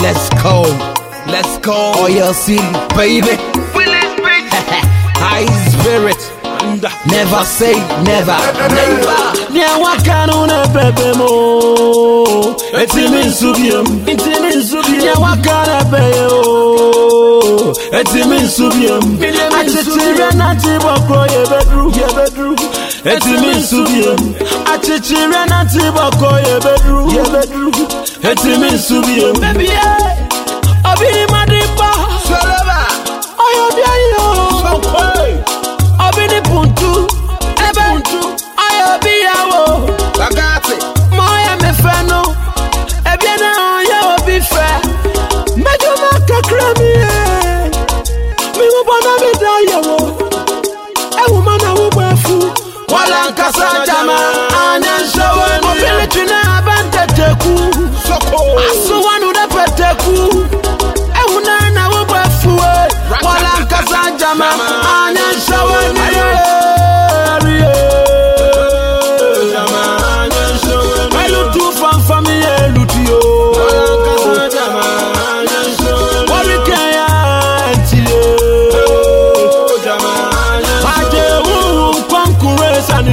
Let's go, let's go. Oil City, baby. High spirit. Never say never, never. Nyawa kanuna pepe mo. Etimi nsubiam, etimi nsubiam. Nyawa kana peye o. Etimi nsubiam. Achichire na tibo kro yebedru, yebedru. Etimi nsubiam. Achichire na tibo kro yebedru, yebedru. Etiri mi nsu bi o. Bẹ́ẹ̀bi yẹ, ọbí ni máa di pa. Sọlọ́bà. Ọyọ bí ayé o. Sọ̀kọ́. Ọbí ni pùntú. Ẹbẹ̀ pùntú. Ọyọ bí yàwó. Bàgáàtì. Mọ ọyẹ mi fẹ́ nu. Ẹbí ẹ̀ náà yẹ òbí fẹ́. Mẹ́jọ máa kẹ́kẹ́rẹ́ mi yẹ. E. Mi mú bọ́dá mi dá yẹ̀wò. Ẹ̀wù máa náwó gbẹ fún. Wọ́n lá ń kásá jàmá.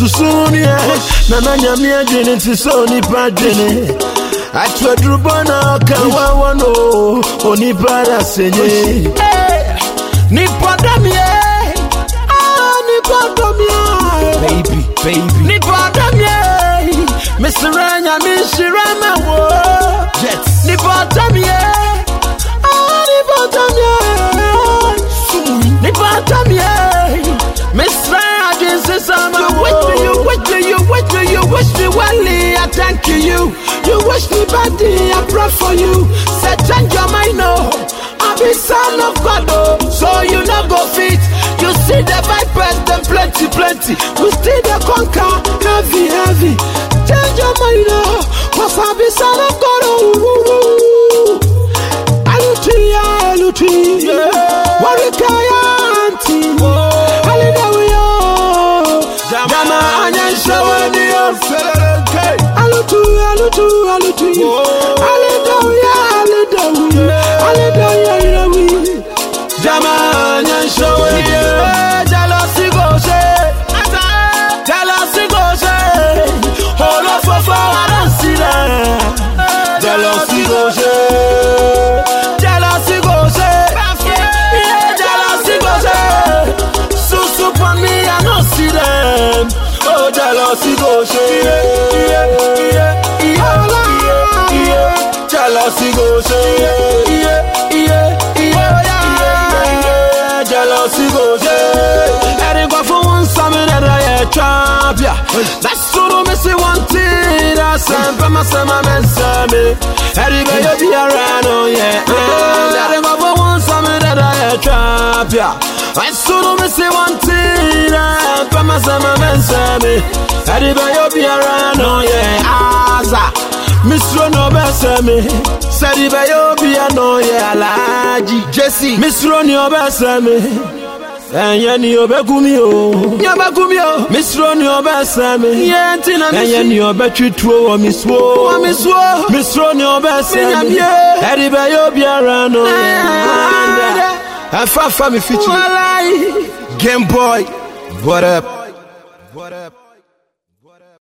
susuniɛ nana nyame adwene nti sɛ onipa dwene atwadurubɔ na ɔka wawɔ no onipa da senye nipa damiɛ nipa dɔmiɛ nipa damiɛ mesrɛ nyame nhyira mɛwo nipa damiɛ I thank you. You wish me badly, I pray for you. Say change your mind, no. I be son of God, oh. So you no go fit. You see the vipers, them plenty, plenty. We still the conquer, heavy, heavy. Change your mind, no. Oh. Cause I be son of God, oh. Aluti, aluti, yeah. Warikaya, auntie. Oh. Hallelujah. Oh. Jama, anyan, shawani, oh true go say yeah, yeah, yeah, yeah, yeah, yeah, yeah. Jealousy go say. Ẹni kan fún wọn sami dada yẹ champion. Dasunu mi si wọn ti da sẹ́ńpẹ́ ma sẹ́ ma bẹ́ sẹ́mi. Ẹni bẹ́ yóò bí ara nù yẹ. Uh. Ẹni kan fún wọn sami dada yẹ champion. Dasunu mi si wọn ti da sẹ́ńpẹ́ ma sẹ́ ma bẹ́ sẹ́mi. Ẹni bẹ́ yóò bí ara nù yẹ. Aza. Uh, misuro na ọbẹsẹ mi sẹdibẹ yóò bí ẹnu yẹ aláàjì jésì misuro ni ọbẹsẹ mi ẹyẹ ni ọbẹ kú mi o yẹ bẹ kú mi o misuro ni ọbẹsẹ mi yẹ ti na mi si ẹyẹ ni ọbẹ tutuo wọ mi suo wọ mi suo misuro ni ọbẹsẹ mi ẹdibẹ yóò bí ẹrẹ nu ẹfẹ afẹ mi fi tu game boy what up. What up?